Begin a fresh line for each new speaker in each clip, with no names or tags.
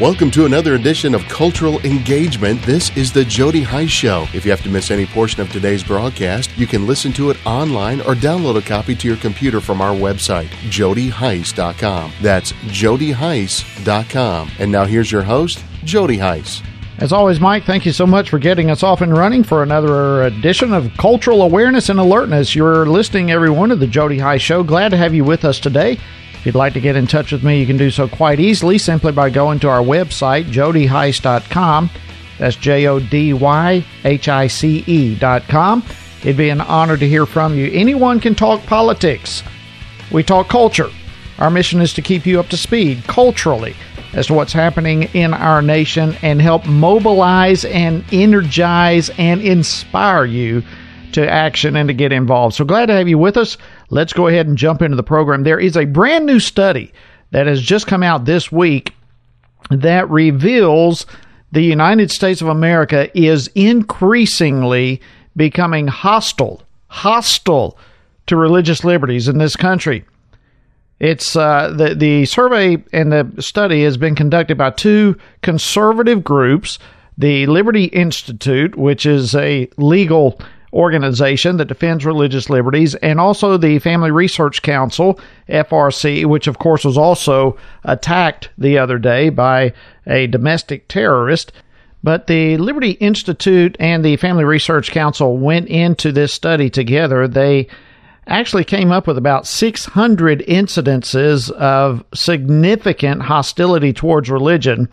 Welcome to another edition of Cultural Engagement. This is the Jody Hice Show. If you have to miss any portion of today's broadcast, you can listen to it online or download a copy to your computer from our website, jodyhice.com. That's jodyhice.com. And now here's your host, Jody Hice.
As always, Mike, thank you so much for getting us off and running for another edition of Cultural Awareness and Alertness. You're listening, everyone, to the Jody Hice Show. Glad to have you with us today. If you'd like to get in touch with me, you can do so quite easily simply by going to our website, jodyhice.com. That's J O D Y H I C E.com. It'd be an honor to hear from you. Anyone can talk politics. We talk culture. Our mission is to keep you up to speed culturally as to what's happening in our nation and help mobilize and energize and inspire you to action and to get involved. So glad to have you with us. Let's go ahead and jump into the program. There is a brand new study that has just come out this week that reveals the United States of America is increasingly becoming hostile, hostile to religious liberties in this country. It's uh, the the survey and the study has been conducted by two conservative groups, the Liberty Institute, which is a legal organization that defends religious liberties, and also the Family Research Council, FRC, which of course was also attacked the other day by a domestic terrorist. But the Liberty Institute and the Family Research Council went into this study together. They actually came up with about 600 incidences of significant hostility towards religion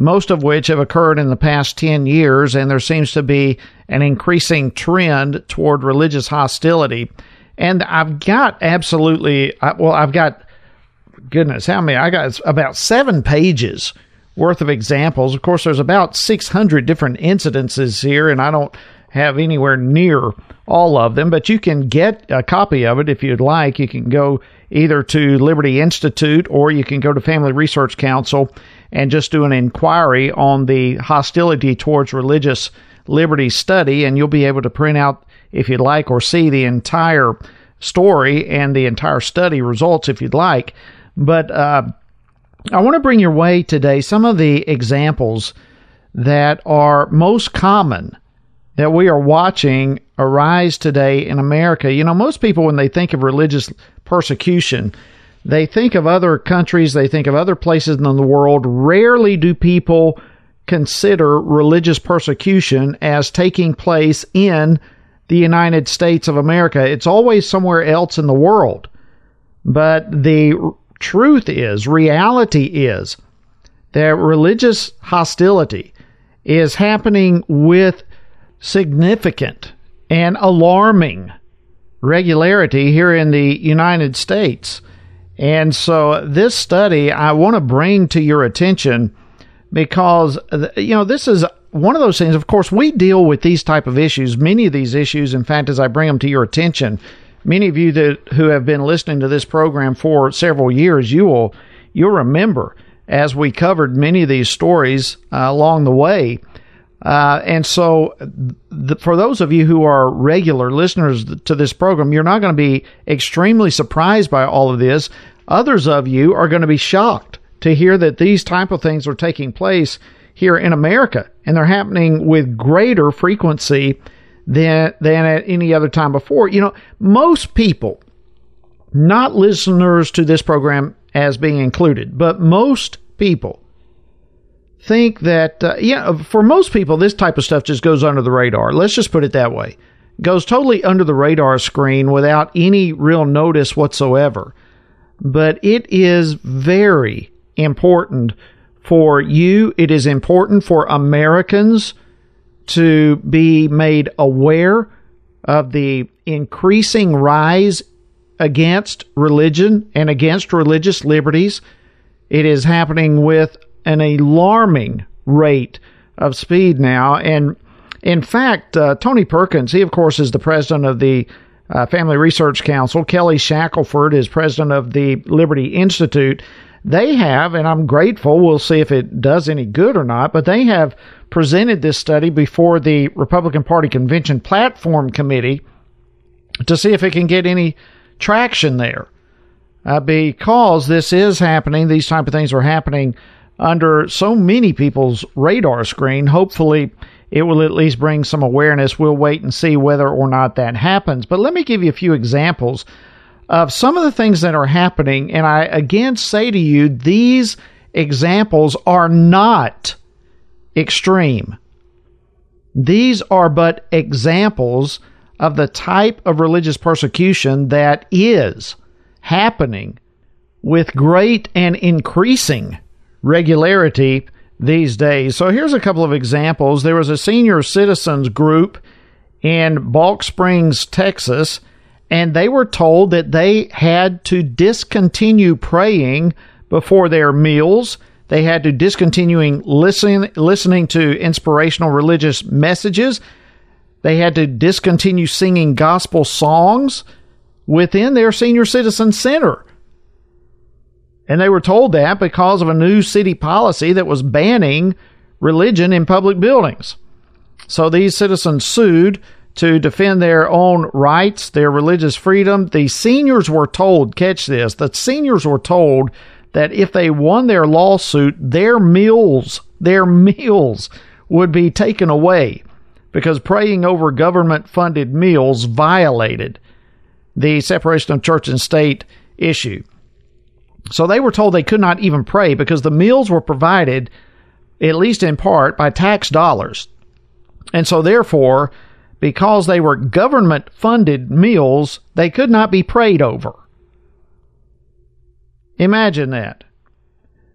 most of which have occurred in the past 10 years, and there seems to be an increasing trend toward religious hostility. And I've got absolutely, well, I've got, goodness, how many? I got about seven pages worth of examples. Of course, there's about 600 different incidences here, and I don't have anywhere near all of them, but you can get a copy of it if you'd like. You can go either to Liberty Institute or you can go to Family Research Council and just do an inquiry on the hostility towards religious liberty study, and you'll be able to print out, if you'd like, or see the entire story and the entire study results if you'd like. But uh, I want to bring your way today some of the examples that are most common that we are watching arise today in America. You know, most people, when they think of religious persecution, they think of other countries, they think of other places in the world. Rarely do people consider religious persecution as taking place in the United States of America. It's always somewhere else in the world. But the truth is, reality is, that religious hostility is happening with significant and alarming regularity here in the United States. And so this study I want to bring to your attention because you know this is one of those things of course we deal with these type of issues many of these issues in fact as I bring them to your attention many of you that who have been listening to this program for several years you will you'll remember as we covered many of these stories uh, along the way uh, and so, the, for those of you who are regular listeners to this program, you're not going to be extremely surprised by all of this. Others of you are going to be shocked to hear that these type of things are taking place here in America, and they're happening with greater frequency than than at any other time before. You know, most people, not listeners to this program as being included, but most people think that, uh, yeah, for most people, this type of stuff just goes under the radar. Let's just put it that way. Goes totally under the radar screen without any real notice whatsoever. But it is very important for you. It is important for Americans to be made aware of the increasing rise against religion and against religious liberties. It is happening with an alarming rate of speed now. And in fact, uh, Tony Perkins, he of course is the president of the uh, Family Research Council. Kelly Shackelford is president of the Liberty Institute. They have, and I'm grateful, we'll see if it does any good or not, but they have presented this study before the Republican Party Convention Platform Committee to see if it can get any traction there. Uh, because this is happening, these type of things are happening under so many people's radar screen. Hopefully, it will at least bring some awareness. We'll wait and see whether or not that happens. But let me give you a few examples of some of the things that are happening. And I again say to you, these examples are not extreme. These are but examples of the type of religious persecution that is happening with great and increasing regularity these days. So here's a couple of examples. There was a senior citizens group in Balch Springs, Texas, and they were told that they had to discontinue praying before their meals. They had to discontinue listening listening to inspirational religious messages. They had to discontinue singing gospel songs within their senior citizen center. And they were told that because of a new city policy that was banning religion in public buildings. So these citizens sued to defend their own rights, their religious freedom. The seniors were told, catch this, the seniors were told that if they won their lawsuit, their meals, their meals would be taken away because praying over government funded meals violated the separation of church and state issue. So they were told they could not even pray because the meals were provided, at least in part, by tax dollars. And so, therefore, because they were government funded meals, they could not be prayed over. Imagine that.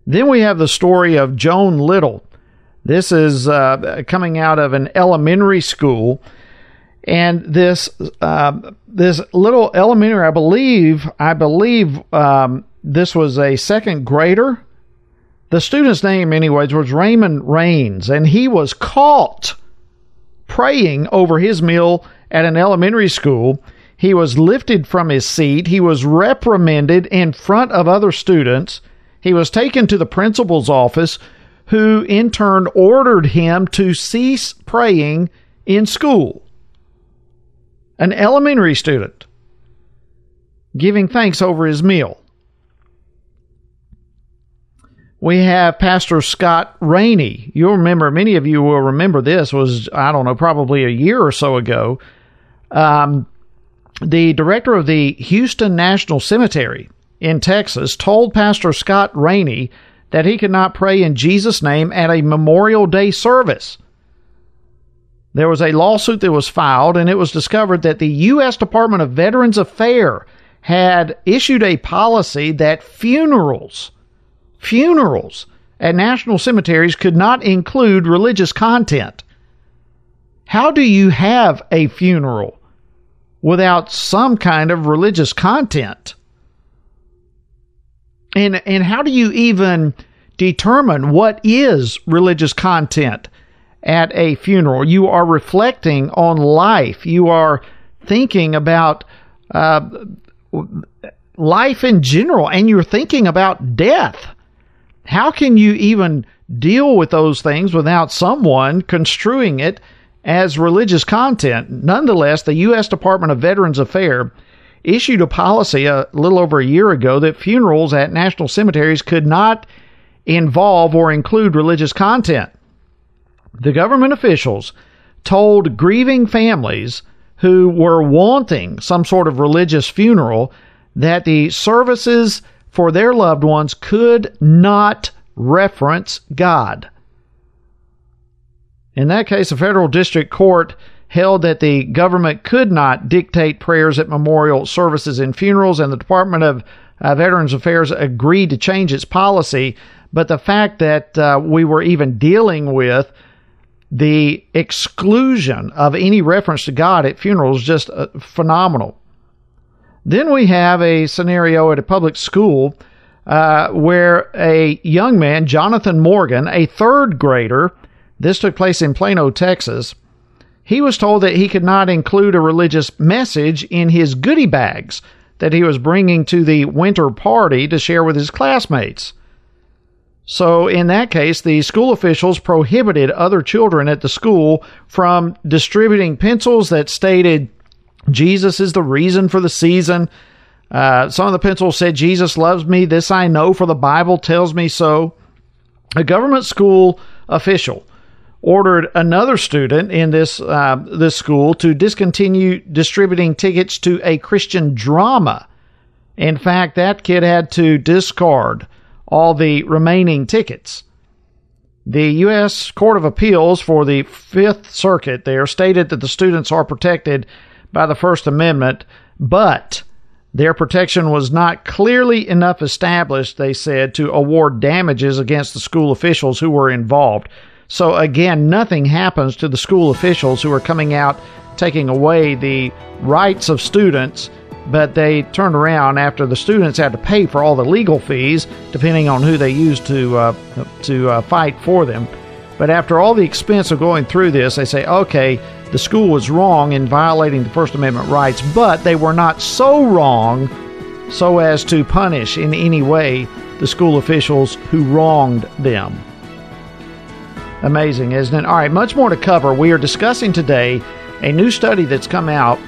Then we have the story of Joan Little. This is uh, coming out of an elementary school. And this uh, this little elementary, I believe, I believe um, this was a second grader. The student's name, anyways, was Raymond Raines, and he was caught praying over his meal at an elementary school. He was lifted from his seat. He was reprimanded in front of other students. He was taken to the principal's office, who in turn ordered him to cease praying in school. An elementary student giving thanks over his meal we have Pastor Scott Rainey. You'll remember, many of you will remember this was, I don't know, probably a year or so ago. Um, the director of the Houston National Cemetery in Texas told Pastor Scott Rainey that he could not pray in Jesus' name at a Memorial Day service. There was a lawsuit that was filed, and it was discovered that the U.S. Department of Veterans Affairs had issued a policy that funerals funerals at national cemeteries could not include religious content. How do you have a funeral without some kind of religious content? And and how do you even determine what is religious content at a funeral? You are reflecting on life. You are thinking about uh, life in general, and you're thinking about death. How can you even deal with those things without someone construing it as religious content? Nonetheless, the U.S. Department of Veterans Affairs issued a policy a little over a year ago that funerals at national cemeteries could not involve or include religious content. The government officials told grieving families who were wanting some sort of religious funeral that the services for their loved ones could not reference God. In that case, a federal district court held that the government could not dictate prayers at memorial services and funerals, and the Department of uh, Veterans Affairs agreed to change its policy. But the fact that uh, we were even dealing with the exclusion of any reference to God at funerals is just uh, phenomenal. Then we have a scenario at a public school uh, where a young man, Jonathan Morgan, a third grader, this took place in Plano, Texas, he was told that he could not include a religious message in his goodie bags that he was bringing to the winter party to share with his classmates. So, in that case, the school officials prohibited other children at the school from distributing pencils that stated Jesus is the reason for the season. Uh, some of the pencils said, Jesus loves me. This I know, for the Bible tells me so. A government school official ordered another student in this uh, this school to discontinue distributing tickets to a Christian drama. In fact, that kid had to discard all the remaining tickets. The U.S. Court of Appeals for the Fifth Circuit there stated that the students are protected by the First Amendment, but their protection was not clearly enough established, they said, to award damages against the school officials who were involved. So, again, nothing happens to the school officials who are coming out taking away the rights of students but they turned around after the students had to pay for all the legal fees, depending on who they used to uh, to uh, fight for them. But after all the expense of going through this, they say, okay, the school was wrong in violating the First Amendment rights, but they were not so wrong so as to punish in any way the school officials who wronged them. Amazing, isn't it? All right, much more to cover. We are discussing today a new study that's come out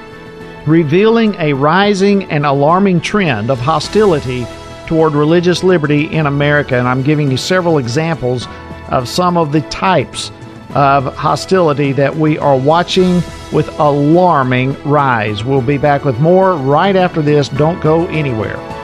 revealing a rising and alarming trend of hostility toward religious liberty in America. And I'm giving you several examples of some of the types of hostility that we are watching with alarming rise. We'll be back with more right after this. Don't go anywhere.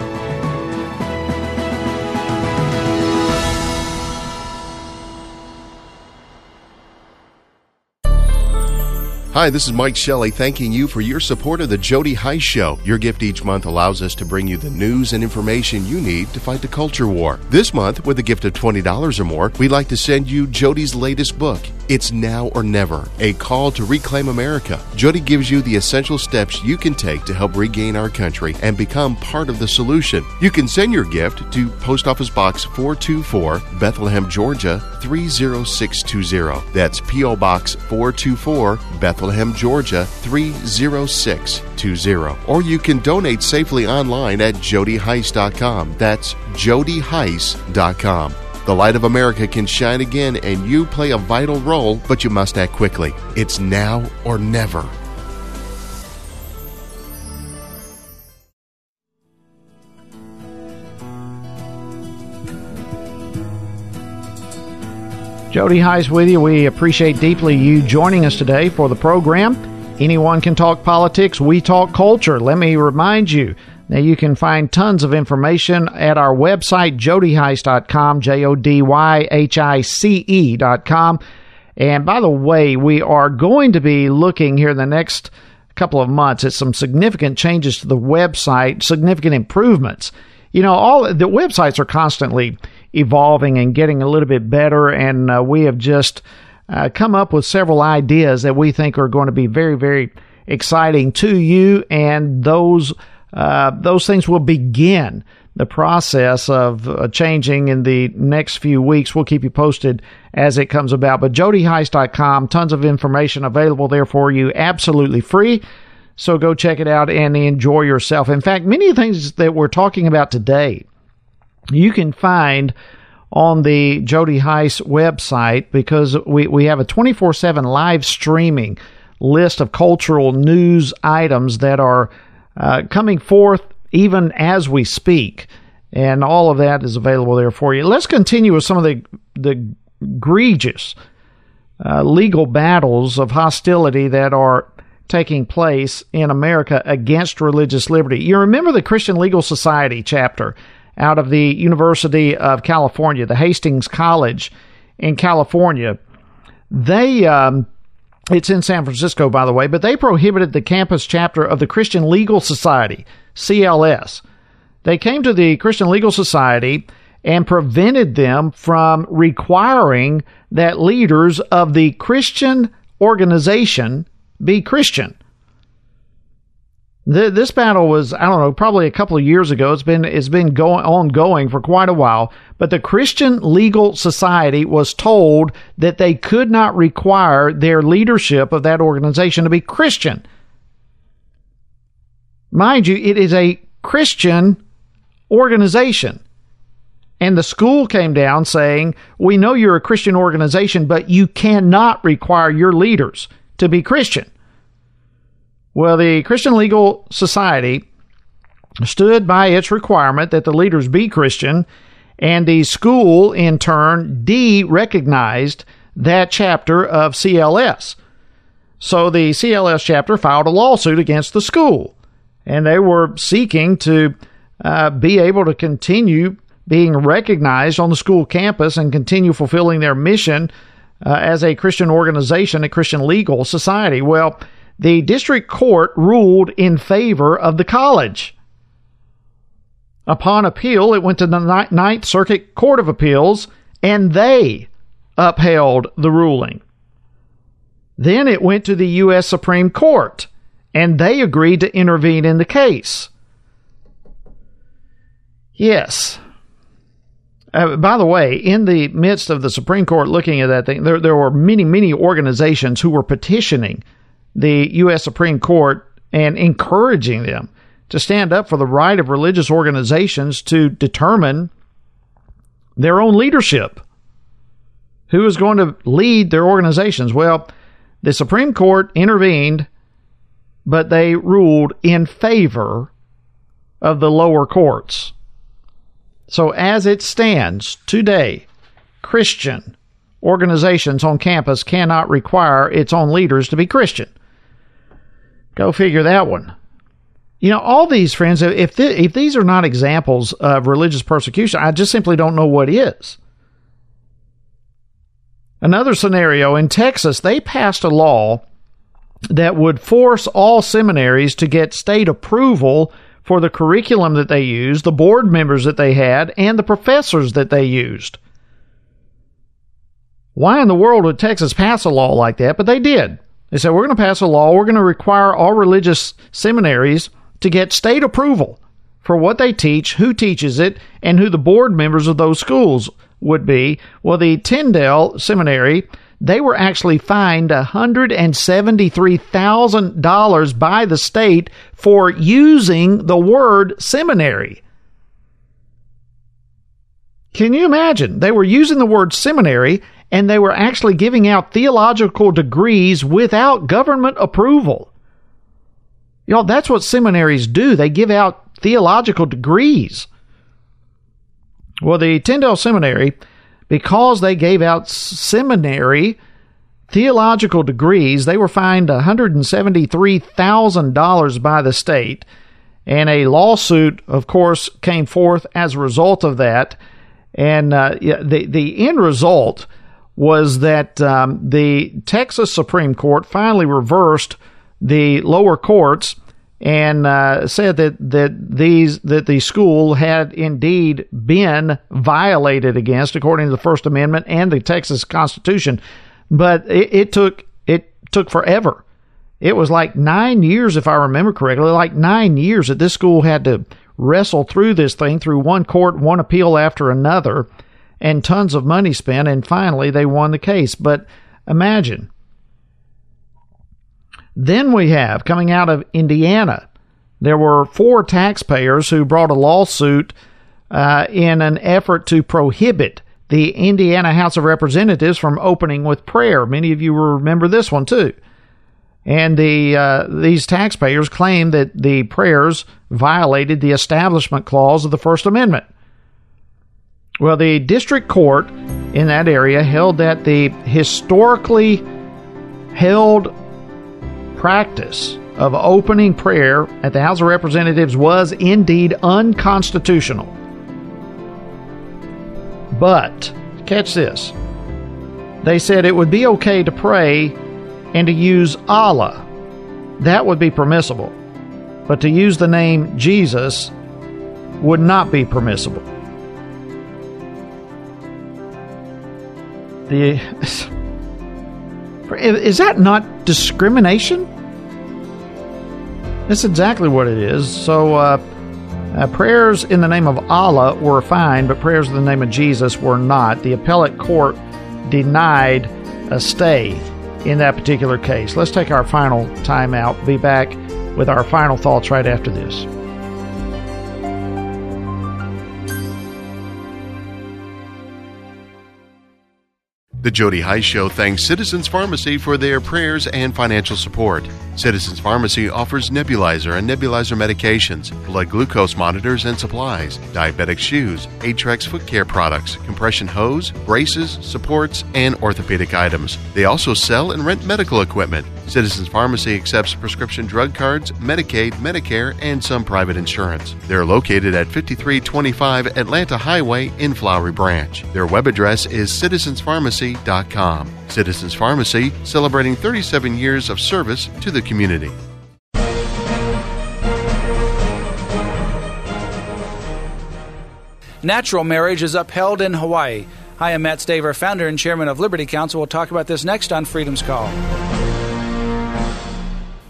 Hi, this is Mike Shelley thanking you for your support of the Jody Hice Show. Your gift each month allows us to bring you the news and information you need to fight the culture war. This month, with a gift of $20 or more, we'd like to send you Jody's latest book, It's Now or Never, a call to reclaim America. Jody gives you the essential steps you can take to help regain our country and become part of the solution. You can send your gift to Post Office Box 424, Bethlehem, Georgia 30620. That's P.O. Box 424, Bethlehem. Bethlehem, Georgia 30620. Or you can donate safely online at jodyhice.com. That's jodyhice.com. The light of America can shine again, and you play a vital role, but you must act quickly. It's now or never.
Jody Hice with you. We appreciate deeply you joining us today for the program. Anyone can talk politics. We talk culture. Let me remind you Now you can find tons of information at our website, jodyhice.com, J O D Y H I C E.com. And by the way, we are going to be looking here in the next couple of months at some significant changes to the website, significant improvements. You know, all the websites are constantly evolving and getting a little bit better. And uh, we have just uh, come up with several ideas that we think are going to be very, very exciting to you. And those uh, those things will begin the process of uh, changing in the next few weeks. We'll keep you posted as it comes about. But jodyhice.com, tons of information available there for you, absolutely free. So go check it out and enjoy yourself. In fact, many of the things that we're talking about today you can find on the Jody Hice website because we, we have a 24 7 live streaming list of cultural news items that are uh, coming forth even as we speak. And all of that is available there for you. Let's continue with some of the, the egregious uh, legal battles of hostility that are taking place in America against religious liberty. You remember the Christian Legal Society chapter out of the University of California, the Hastings College in California. They, um, it's in San Francisco, by the way, but they prohibited the campus chapter of the Christian Legal Society, CLS. They came to the Christian Legal Society and prevented them from requiring that leaders of the Christian organization be Christian. The, this battle was, I don't know, probably a couple of years ago. It's been it's been going ongoing for quite a while. But the Christian Legal Society was told that they could not require their leadership of that organization to be Christian. Mind you, it is a Christian organization. And the school came down saying, We know you're a Christian organization, but you cannot require your leaders to be Christian. Well, the Christian Legal Society stood by its requirement that the leaders be Christian, And the school, in turn, de recognized that chapter of CLS. So the CLS chapter filed a lawsuit against the school, and they were seeking to uh, be able to continue being recognized on the school campus and continue fulfilling their mission uh, as a Christian organization, a Christian legal society. Well, the district court ruled in favor of the college. Upon appeal, it went to the Ninth Circuit Court of Appeals, and they upheld the ruling. Then it went to the U.S. Supreme Court, and they agreed to intervene in the case. Yes. Uh, by the way, in the midst of the Supreme Court looking at that thing, there, there were many, many organizations who were petitioning the U.S. Supreme Court and encouraging them to stand up for the right of religious organizations to determine their own leadership. Who is going to lead their organizations? Well, the Supreme Court intervened, but they ruled in favor of the lower courts. So, as it stands today, Christian organizations on campus cannot require its own leaders to be Christian. Go figure that one. You know, all these friends, if th- if these are not examples of religious persecution, I just simply don't know what is. Another scenario in Texas, they passed a law that would force all seminaries to get state approval for the curriculum that they used, the board members that they had, and the professors that they used. Why in the world would Texas pass a law like that? But they did. They said, we're going to pass a law, we're going to require all religious seminaries to get state approval for what they teach, who teaches it, and who the board members of those schools would be. Well, the Tyndale Seminary they were actually fined $173,000 by the state for using the word seminary. Can you imagine? They were using the word seminary and they were actually giving out theological degrees without government approval. Y'all, that's what seminaries do. They give out theological degrees. Well, the Tyndale Seminary because they gave out seminary theological degrees, they were fined $173,000 by the state. And a lawsuit, of course, came forth as a result of that. And uh, the, the end result was that um, the Texas Supreme Court finally reversed the lower courts and uh, said that that these that the school had indeed been violated against according to the First Amendment and the Texas Constitution, but it, it took it took forever. It was like nine years, if I remember correctly, like nine years that this school had to wrestle through this thing through one court, one appeal after another, and tons of money spent, and finally they won the case. But imagine then we have coming out of Indiana, there were four taxpayers who brought a lawsuit uh, in an effort to prohibit the Indiana House of Representatives from opening with prayer. Many of you remember this one too. And the uh, these taxpayers claim that the prayers violated the Establishment Clause of the First Amendment. Well, the district court in that area held that the historically held practice of opening prayer at the House of Representatives was indeed unconstitutional. But, catch this, they said it would be okay to pray and to use Allah. That would be permissible. But to use the name Jesus would not be permissible. The is that not discrimination? That's exactly what it is. So, uh, uh, prayers in the name of Allah were fine, but prayers in the name of Jesus were not. The appellate court denied a stay in that particular case. Let's take our final time out. Be back with our final thoughts right after this.
The Jody Hice Show thanks Citizens Pharmacy for their prayers and financial support. Citizens Pharmacy offers nebulizer and nebulizer medications, blood glucose monitors and supplies, diabetic shoes, Atrex foot care products, compression hose, braces, supports, and orthopedic items. They also sell and rent medical equipment. Citizens Pharmacy accepts prescription drug cards, Medicaid, Medicare, and some private insurance. They're located at 5325 Atlanta Highway in Flowery Branch. Their web address is citizenspharmacy.com. Citizens Pharmacy, celebrating 37 years of service to the community.
Natural marriage is upheld in Hawaii. Hi, I'm Matt Staver, founder and chairman of Liberty Counsel. We'll talk about this next on Freedom's Call.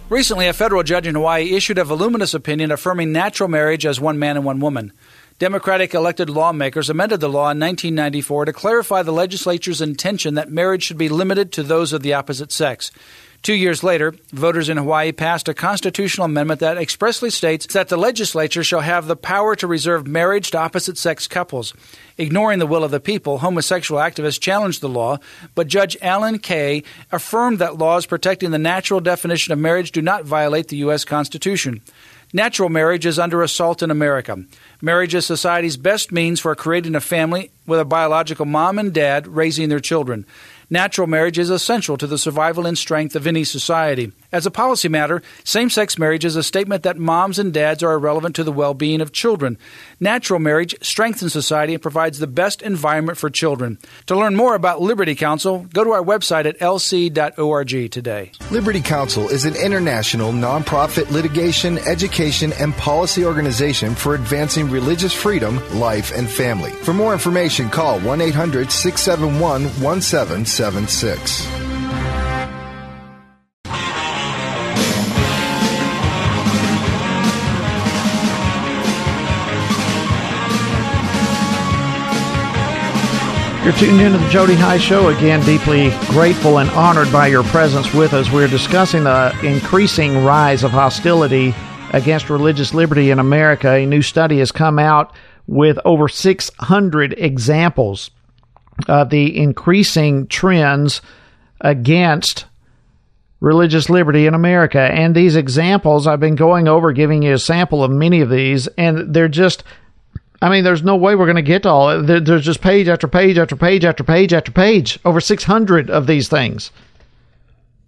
Recently, a federal judge in Hawaii issued a voluminous opinion affirming natural marriage as one man and one woman. Democratic elected lawmakers amended the law in 1994 to clarify the legislature's intention that marriage should be limited to those of the opposite sex. Two years later, voters in Hawaii passed a constitutional amendment that expressly states that the legislature shall have the power to reserve marriage to opposite sex couples. Ignoring the will of the people, homosexual activists challenged the law, but Judge Alan Kay affirmed that laws protecting the natural definition of marriage do not violate the U.S. Constitution. Natural marriage is under assault in America. Marriage is society's best means for creating a family with a biological mom and dad raising their children. Natural marriage is essential to the survival and strength of any society. As a policy matter, same sex marriage is a statement that moms and dads are irrelevant to the well being of children. Natural marriage strengthens society and provides the best environment for children. To learn more about Liberty Counsel, go to our website at lc.org today.
Liberty Counsel is an international nonprofit litigation, education, and policy organization for advancing religious freedom, life, and family. For more information, call 1 800 671 1776.
You're tuned into the Jody Hice Show. Again, deeply grateful and honored by your presence with us. We're discussing the increasing rise of hostility against religious liberty in America. A new study has come out with over 600 examples of the increasing trends against religious liberty in America. And these examples, I've been going over, giving you a sample of many of these, and they're just I mean, there's no way we're going to get to all. There's just page after page after page after page after page, over 600 of these things,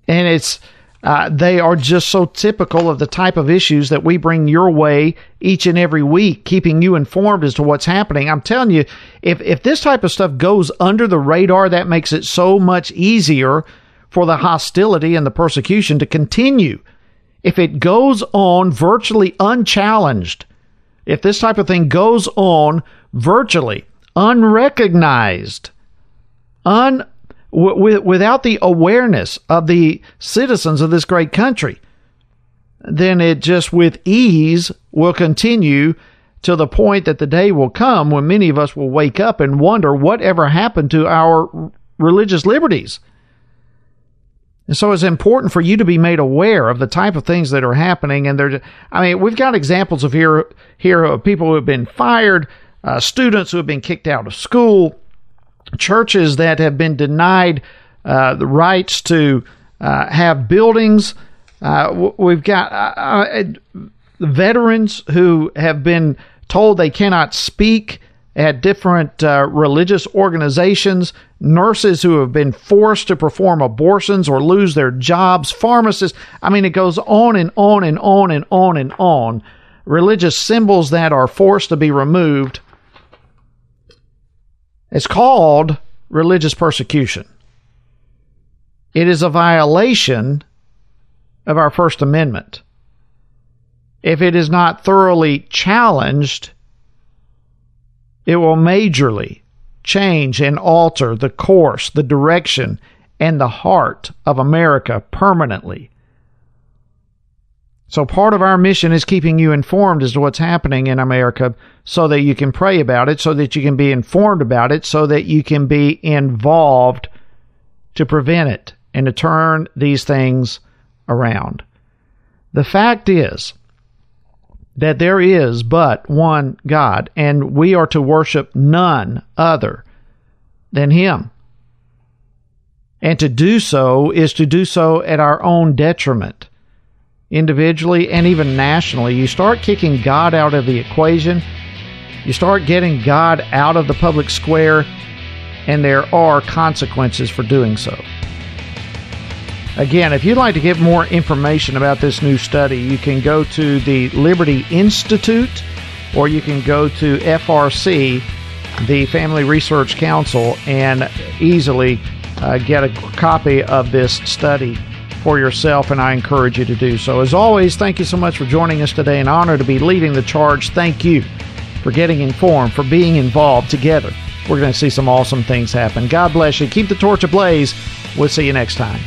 and it's uh, they are just so typical of the type of issues that we bring your way each and every week, keeping you informed as to what's happening. I'm telling you, if if this type of stuff goes under the radar, that makes it so much easier for the hostility and the persecution to continue. If it goes on virtually unchallenged if this type of thing goes on virtually, unrecognized, un, without the awareness of the citizens of this great country, then it just with ease will continue to the point that the day will come when many of us will wake up and wonder whatever happened to our religious liberties. And so it's important for you to be made aware of the type of things that are happening. And they're, I mean, we've got examples of here, here of people who have been fired, uh, students who have been kicked out of school, churches that have been denied uh, the rights to uh, have buildings. Uh, we've got uh, uh, veterans who have been told they cannot speak at different uh, religious organizations, nurses who have been forced to perform abortions or lose their jobs, pharmacists. I mean, it goes on and on and on and on and on. Religious symbols that are forced to be removed. It's called religious persecution. It is a violation of our First Amendment. If it is not thoroughly challenged, it will majorly change and alter the course, the direction, and the heart of America permanently. So, part of our mission is keeping you informed as to what's happening in America so that you can pray about it, so that you can be informed about it, so that you can be involved to prevent it and to turn these things around. The fact is, that there is but one God, and we are to worship none other than Him. And to do so is to do so at our own detriment, individually and even nationally. You start kicking God out of the equation, you start getting God out of the public square, and there are consequences for doing so. Again, if you'd like to get more information about this new study, you can go to the Liberty Institute or you can go to FRC, the Family Research Council, and easily uh, get a copy of this study for yourself, and I encourage you to do so. As always, thank you so much for joining us today. An honor to be leading the charge. Thank you for getting informed, for being involved together. We're going to see some awesome things happen. God bless you. Keep the torch ablaze. We'll see you next time.